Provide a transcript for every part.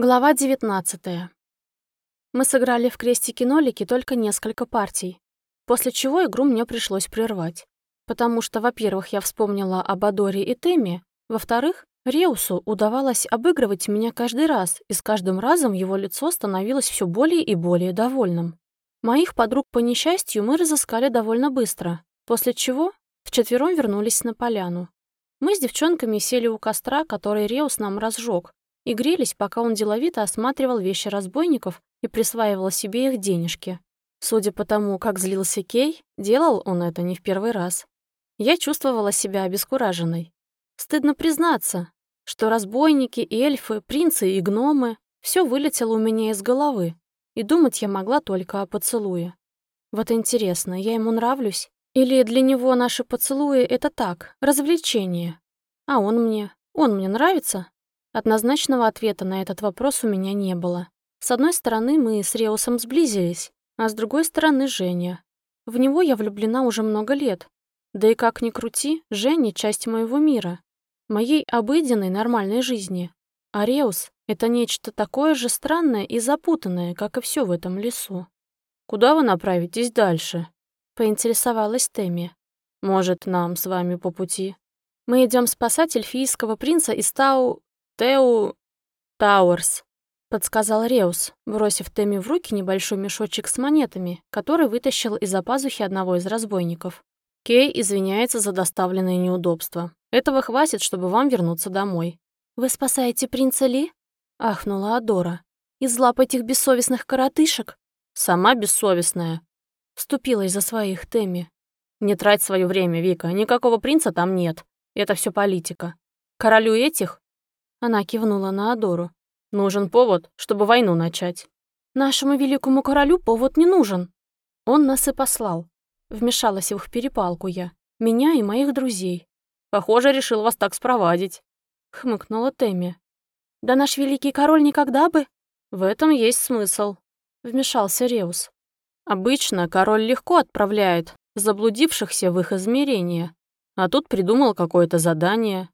Глава 19. Мы сыграли в крестики-нолики только несколько партий, после чего игру мне пришлось прервать. Потому что, во-первых, я вспомнила об Адоре и Теме, во-вторых, Реусу удавалось обыгрывать меня каждый раз, и с каждым разом его лицо становилось все более и более довольным. Моих подруг по несчастью мы разыскали довольно быстро, после чего вчетвером вернулись на поляну. Мы с девчонками сели у костра, который Реус нам разжег, и грелись, пока он деловито осматривал вещи разбойников и присваивал себе их денежки. Судя по тому, как злился Кей, делал он это не в первый раз. Я чувствовала себя обескураженной. Стыдно признаться, что разбойники, эльфы, принцы и гномы — все вылетело у меня из головы, и думать я могла только о поцелуе. Вот интересно, я ему нравлюсь? Или для него наши поцелуи — это так, развлечение? А он мне? Он мне нравится? Однозначного ответа на этот вопрос у меня не было. С одной стороны, мы с Реусом сблизились, а с другой стороны — Женя. В него я влюблена уже много лет. Да и как ни крути, Женя — часть моего мира, моей обыденной нормальной жизни. А Реус — это нечто такое же странное и запутанное, как и все в этом лесу. «Куда вы направитесь дальше?» — поинтересовалась Тэмми. «Может, нам с вами по пути?» «Мы идем спасать эльфийского принца из Тау... Теу... Тауэрс», — подсказал Реус, бросив Тэмми в руки небольшой мешочек с монетами, который вытащил из-за пазухи одного из разбойников. Кей извиняется за доставленные неудобства. Этого хватит, чтобы вам вернуться домой. «Вы спасаете принца Ли?» — ахнула Адора. «Из лап этих бессовестных коротышек?» «Сама бессовестная», — вступилась за своих Тэмми. «Не трать свое время, Вика, никакого принца там нет. Это все политика. Королю этих она кивнула на Адору. «Нужен повод, чтобы войну начать». «Нашему великому королю повод не нужен». Он нас и послал. Вмешалась в их перепалку я. Меня и моих друзей. «Похоже, решил вас так спровадить», — хмыкнула Тэмми. «Да наш великий король никогда бы...» «В этом есть смысл», — вмешался Реус. «Обычно король легко отправляет заблудившихся в их измерение, а тут придумал какое-то задание,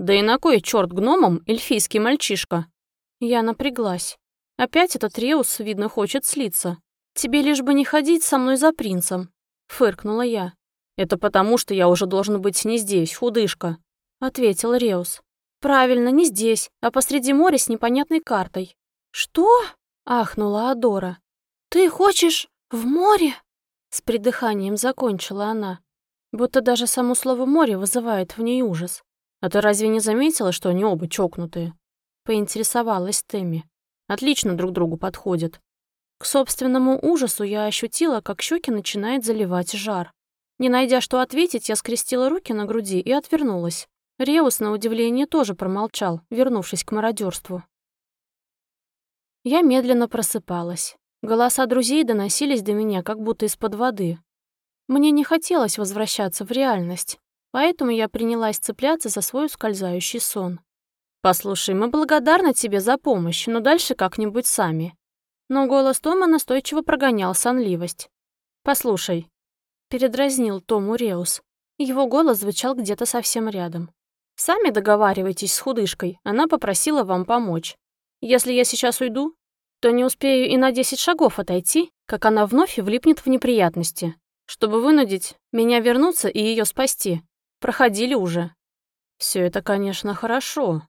да и на кой черт гномом эльфийский мальчишка? Я напряглась. Опять этот Реус, видно, хочет слиться. Тебе лишь бы не ходить со мной за принцем. Фыркнула я. Это потому, что я уже должен быть не здесь, худышка. Ответил Реус. Правильно, не здесь, а посреди моря с непонятной картой. Что? Ахнула Адора. Ты хочешь в море? С придыханием закончила она. Будто даже само слово «море» вызывает в ней ужас. «А ты разве не заметила, что они оба чокнутые?» Поинтересовалась Тэмми. «Отлично друг другу подходят». К собственному ужасу я ощутила, как щеки начинает заливать жар. Не найдя что ответить, я скрестила руки на груди и отвернулась. Реус, на удивление, тоже промолчал, вернувшись к мародерству. Я медленно просыпалась. Голоса друзей доносились до меня, как будто из-под воды. Мне не хотелось возвращаться в реальность. Поэтому я принялась цепляться за свой ускользающий сон. «Послушай, мы благодарны тебе за помощь, но дальше как-нибудь сами». Но голос Тома настойчиво прогонял сонливость. «Послушай», — передразнил Тому Реус. Его голос звучал где-то совсем рядом. «Сами договаривайтесь с худышкой, она попросила вам помочь. Если я сейчас уйду, то не успею и на десять шагов отойти, как она вновь влипнет в неприятности, чтобы вынудить меня вернуться и ее спасти. Проходили уже. Все это, конечно, хорошо.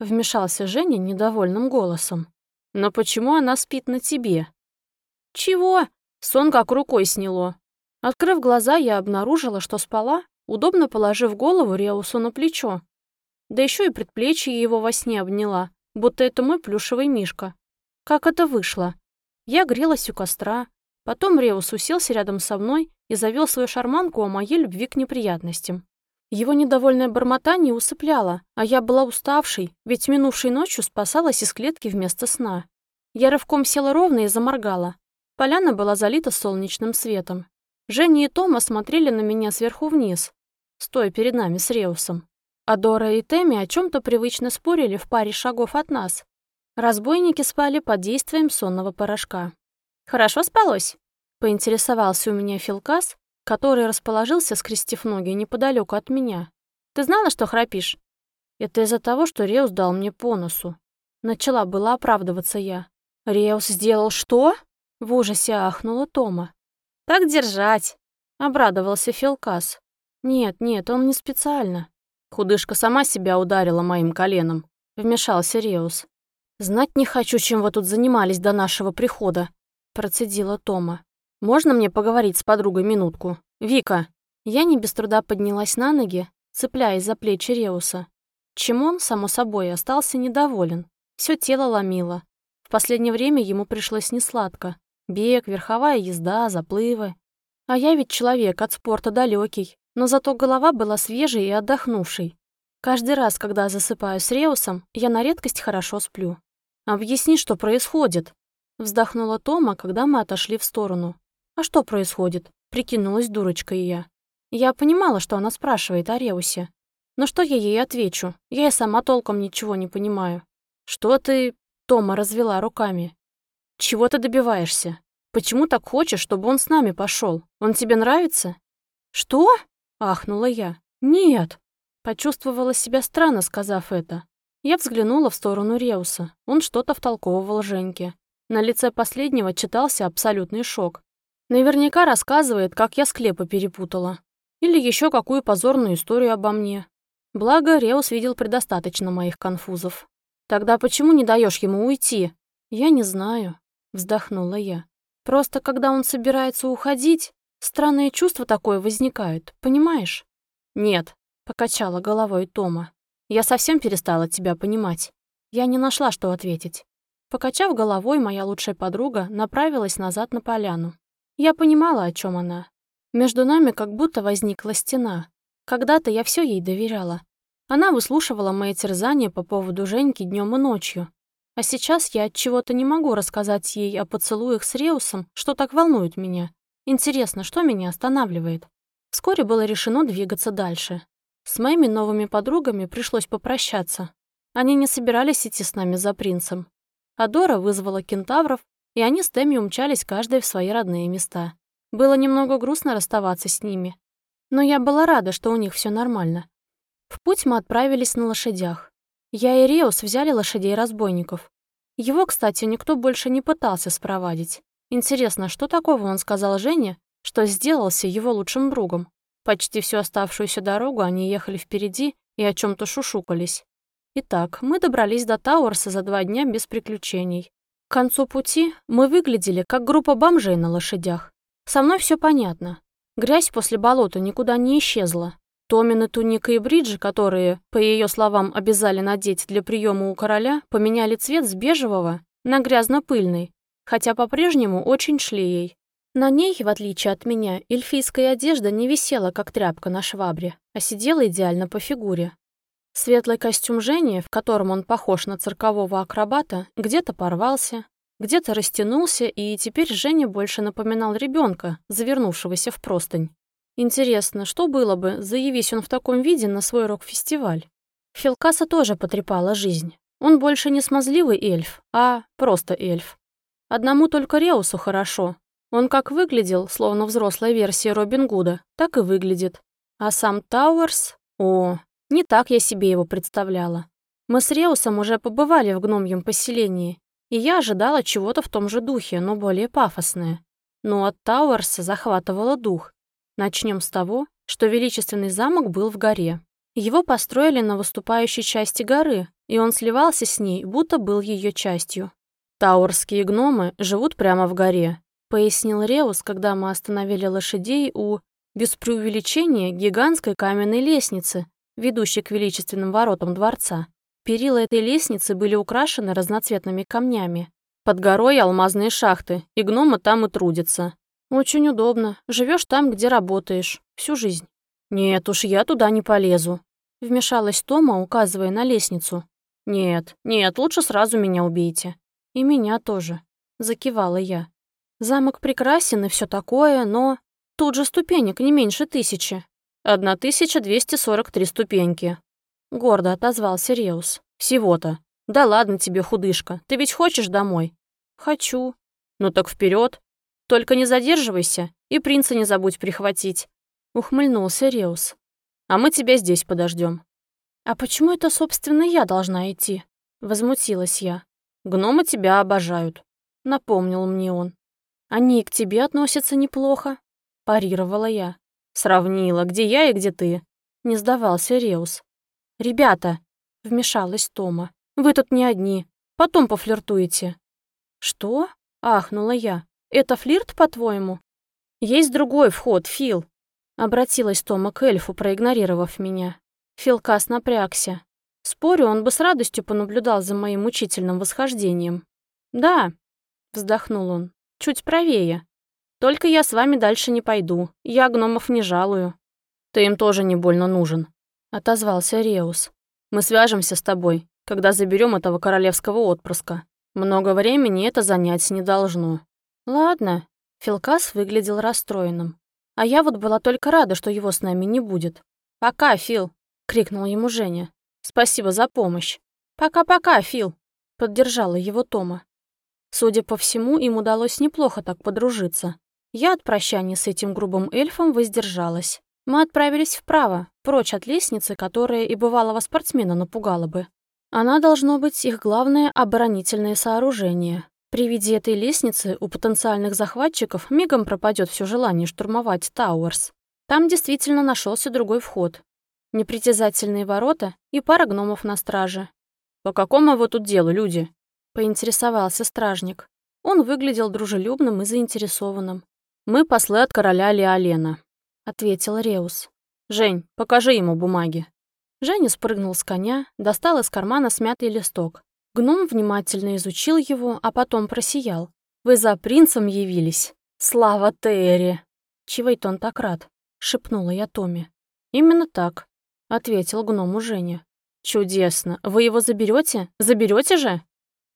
Вмешался Женя недовольным голосом. Но почему она спит на тебе? Чего? Сон как рукой сняло. Открыв глаза, я обнаружила, что спала, удобно положив голову Реусу на плечо. Да еще и предплечье его во сне обняла, будто это мой плюшевый мишка. Как это вышло? Я грелась у костра, потом Реус уселся рядом со мной и завел свою шарманку о моей любви к неприятностям. Его недовольное бормотание усыпляло, а я была уставшей, ведь минувшей ночью спасалась из клетки вместо сна. Я рывком села ровно и заморгала. Поляна была залита солнечным светом. Женя и Тома смотрели на меня сверху вниз, стоя перед нами с Реусом. А Дора и Тэмми о чем то привычно спорили в паре шагов от нас. Разбойники спали под действием сонного порошка. «Хорошо спалось?» — поинтересовался у меня Филкас, который расположился, скрестив ноги, неподалеку от меня. «Ты знала, что храпишь?» «Это из-за того, что Реус дал мне по носу». Начала было оправдываться я. «Реус сделал что?» В ужасе ахнула Тома. «Так держать!» — обрадовался Филкас. «Нет, нет, он не специально». Худышка сама себя ударила моим коленом. Вмешался Реус. «Знать не хочу, чем вы тут занимались до нашего прихода», — процедила Тома. «Можно мне поговорить с подругой минутку? Вика!» Я не без труда поднялась на ноги, цепляясь за плечи Реуса. Чем он, само собой, остался недоволен. Все тело ломило. В последнее время ему пришлось несладко. Бег, верховая езда, заплывы. А я ведь человек от спорта далекий, но зато голова была свежей и отдохнувшей. Каждый раз, когда засыпаю с Реусом, я на редкость хорошо сплю. «Объясни, что происходит?» Вздохнула Тома, когда мы отошли в сторону. «А что происходит?» Прикинулась дурочкой я. Я понимала, что она спрашивает о Реусе. Но что я ей отвечу? Я и сама толком ничего не понимаю. «Что ты...» — Тома развела руками. «Чего ты добиваешься? Почему так хочешь, чтобы он с нами пошел? Он тебе нравится?» «Что?» — ахнула я. «Нет». Почувствовала себя странно, сказав это. Я взглянула в сторону Реуса. Он что-то втолковывал Женьке. На лице последнего читался абсолютный шок. Наверняка рассказывает, как я склепы перепутала. Или еще какую позорную историю обо мне. Благо, Реус видел предостаточно моих конфузов. Тогда почему не даешь ему уйти? Я не знаю, вздохнула я. Просто когда он собирается уходить, странное чувство такое возникает, понимаешь? Нет, покачала головой Тома. Я совсем перестала тебя понимать. Я не нашла, что ответить. Покачав головой, моя лучшая подруга направилась назад на поляну. Я понимала, о чем она. Между нами как будто возникла стена. Когда-то я все ей доверяла. Она выслушивала мои терзания по поводу Женьки днем и ночью. А сейчас я от чего-то не могу рассказать ей о поцелуях с Реусом, что так волнует меня. Интересно, что меня останавливает? Вскоре было решено двигаться дальше. С моими новыми подругами пришлось попрощаться. Они не собирались идти с нами за принцем. Адора вызвала кентавров, и они с Тэмми умчались каждая в свои родные места. Было немного грустно расставаться с ними. Но я была рада, что у них все нормально. В путь мы отправились на лошадях. Я и Реус взяли лошадей-разбойников. Его, кстати, никто больше не пытался спровадить. Интересно, что такого он сказал Жене, что сделался его лучшим другом? Почти всю оставшуюся дорогу они ехали впереди и о чем то шушукались. Итак, мы добрались до Тауэрса за два дня без приключений. К концу пути мы выглядели как группа бомжей на лошадях. Со мной все понятно. Грязь после болота никуда не исчезла, Томины туника и бриджи, которые, по ее словам, обязали надеть для приема у короля, поменяли цвет с бежевого на грязно-пыльный, хотя по-прежнему очень шли ей. На ней, в отличие от меня, эльфийская одежда не висела, как тряпка на швабре, а сидела идеально по фигуре. Светлый костюм Жени, в котором он похож на циркового акробата, где-то порвался, где-то растянулся, и теперь Женя больше напоминал ребенка, завернувшегося в простынь. Интересно, что было бы, заявись он в таком виде на свой рок-фестиваль? Филкаса тоже потрепала жизнь. Он больше не смазливый эльф, а просто эльф. Одному только Реусу хорошо. Он как выглядел, словно взрослая версия Робин Гуда, так и выглядит. А сам Тауэрс? О, не так я себе его представляла. Мы с Реусом уже побывали в гномьем поселении, и я ожидала чего-то в том же духе, но более пафосное. Но от Тауэрса захватывало дух. Начнем с того, что величественный замок был в горе. Его построили на выступающей части горы, и он сливался с ней, будто был ее частью. «Таурские гномы живут прямо в горе», — пояснил Реус, когда мы остановили лошадей у, без преувеличения, гигантской каменной лестницы, ведущей к величественным воротам дворца. Перила этой лестницы были украшены разноцветными камнями. Под горой алмазные шахты, и гномы там и трудятся. Очень удобно. Живешь там, где работаешь. Всю жизнь. Нет уж, я туда не полезу. Вмешалась Тома, указывая на лестницу. Нет, нет, лучше сразу меня убейте. И меня тоже. Закивала я. Замок прекрасен и все такое, но... Тут же ступенек не меньше тысячи. Одна тысяча двести сорок три ступеньки. Гордо отозвался Реус. Всего-то. Да ладно тебе, худышка, ты ведь хочешь домой? Хочу. Ну так вперед. Только не задерживайся и принца не забудь прихватить», — ухмыльнулся Реус. «А мы тебя здесь подождем. «А почему это, собственно, я должна идти?» Возмутилась я. «Гномы тебя обожают», — напомнил мне он. «Они и к тебе относятся неплохо», — парировала я. «Сравнила, где я и где ты», — не сдавался Реус. «Ребята», — вмешалась Тома, — «вы тут не одни, потом пофлиртуете». «Что?» — ахнула я. «Это флирт, по-твоему?» «Есть другой вход, Фил», — обратилась Тома к эльфу, проигнорировав меня. Филкас напрягся. Спорю, он бы с радостью понаблюдал за моим мучительным восхождением. «Да», — вздохнул он, — «чуть правее. Только я с вами дальше не пойду, я гномов не жалую». «Ты им тоже не больно нужен», — отозвался Реус. «Мы свяжемся с тобой, когда заберем этого королевского отпрыска. Много времени это занять не должно». «Ладно», Филкас выглядел расстроенным. А я вот была только рада, что его с нами не будет. «Пока, Фил!» — крикнул ему Женя. «Спасибо за помощь!» «Пока-пока, Фил!» — поддержала его Тома. Судя по всему, им удалось неплохо так подружиться. Я от прощания с этим грубым эльфом воздержалась. Мы отправились вправо, прочь от лестницы, которая и бывалого спортсмена напугала бы. Она должно быть их главное оборонительное сооружение. При виде этой лестницы у потенциальных захватчиков мигом пропадет все желание штурмовать Тауэрс. Там действительно нашелся другой вход. Непритязательные ворота и пара гномов на страже. «По какому вы тут делу, люди?» — поинтересовался стражник. Он выглядел дружелюбным и заинтересованным. «Мы послы от короля Леолена», — ответил Реус. «Жень, покажи ему бумаги». Женя спрыгнул с коня, достал из кармана смятый листок. Гном внимательно изучил его, а потом просиял. «Вы за принцем явились? Слава Терри!» «Чего-то он так рад?» — шепнула я Томе. «Именно так», — ответил гному Женя. «Чудесно. Вы его заберете? Заберете же?»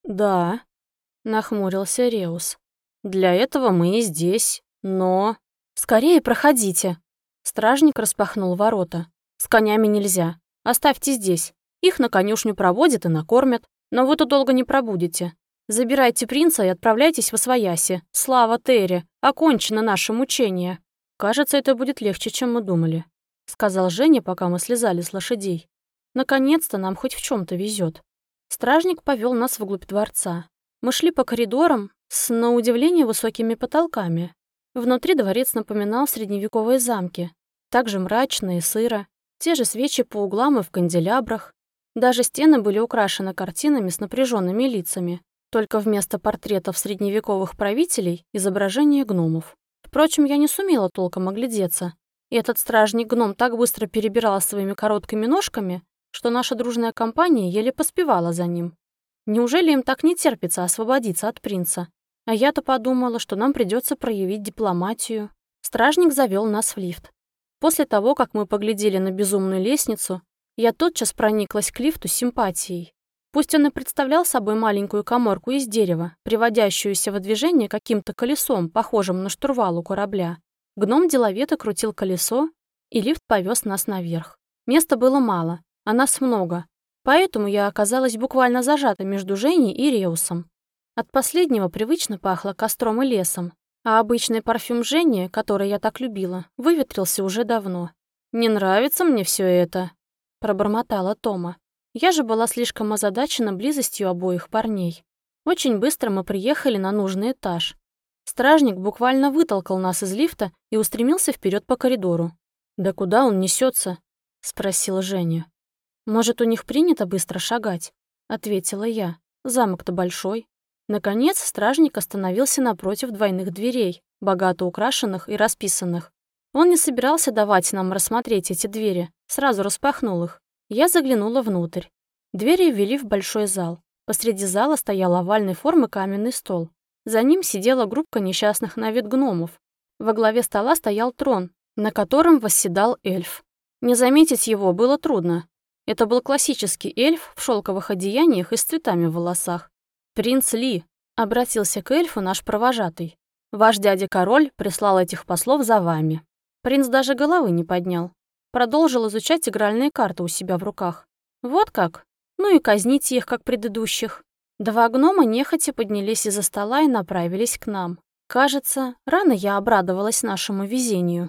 «Да», — нахмурился Реус. «Для этого мы и здесь, но...» «Скорее проходите!» Стражник распахнул ворота. «С конями нельзя. Оставьте здесь. Их на конюшню проводят и накормят. Но вы тут долго не пробудете. Забирайте принца и отправляйтесь в Освояси. Слава Терри, окончено наше мучение. Кажется, это будет легче, чем мы думали», — сказал Женя, пока мы слезали с лошадей. «Наконец-то нам хоть в чем то везет. Стражник повел нас вглубь дворца. Мы шли по коридорам с, на удивление, высокими потолками. Внутри дворец напоминал средневековые замки. Также мрачно и сыро. Те же свечи по углам и в канделябрах. Даже стены были украшены картинами с напряженными лицами, только вместо портретов средневековых правителей — изображение гномов. Впрочем, я не сумела толком оглядеться, и этот стражник-гном так быстро перебирал своими короткими ножками, что наша дружная компания еле поспевала за ним. Неужели им так не терпится освободиться от принца? А я-то подумала, что нам придется проявить дипломатию. Стражник завел нас в лифт. После того, как мы поглядели на безумную лестницу, я тотчас прониклась к лифту симпатией. Пусть он и представлял собой маленькую коморку из дерева, приводящуюся в движение каким-то колесом, похожим на штурвал у корабля. Гном деловито крутил колесо, и лифт повез нас наверх. Места было мало, а нас много, поэтому я оказалась буквально зажата между Женей и Реусом. От последнего привычно пахло костром и лесом, а обычный парфюм Жени, который я так любила, выветрился уже давно. «Не нравится мне все это», пробормотала Тома. Я же была слишком озадачена близостью обоих парней. Очень быстро мы приехали на нужный этаж. Стражник буквально вытолкал нас из лифта и устремился вперед по коридору. «Да куда он несется? спросила Женя. «Может, у них принято быстро шагать?» — ответила я. «Замок-то большой». Наконец, стражник остановился напротив двойных дверей, богато украшенных и расписанных. Он не собирался давать нам рассмотреть эти двери, сразу распахнул их. Я заглянула внутрь. Двери ввели в большой зал. Посреди зала стоял овальной формы каменный стол. За ним сидела группа несчастных на вид гномов. Во главе стола стоял трон, на котором восседал эльф. Не заметить его было трудно. Это был классический эльф в шелковых одеяниях и с цветами в волосах. «Принц Ли», — обратился к эльфу наш провожатый. «Ваш дядя-король прислал этих послов за вами». Принц даже головы не поднял. Продолжил изучать игральные карты у себя в руках. Вот как? Ну и казнить их, как предыдущих. Два гнома нехотя поднялись из-за стола и направились к нам. Кажется, рано я обрадовалась нашему везению.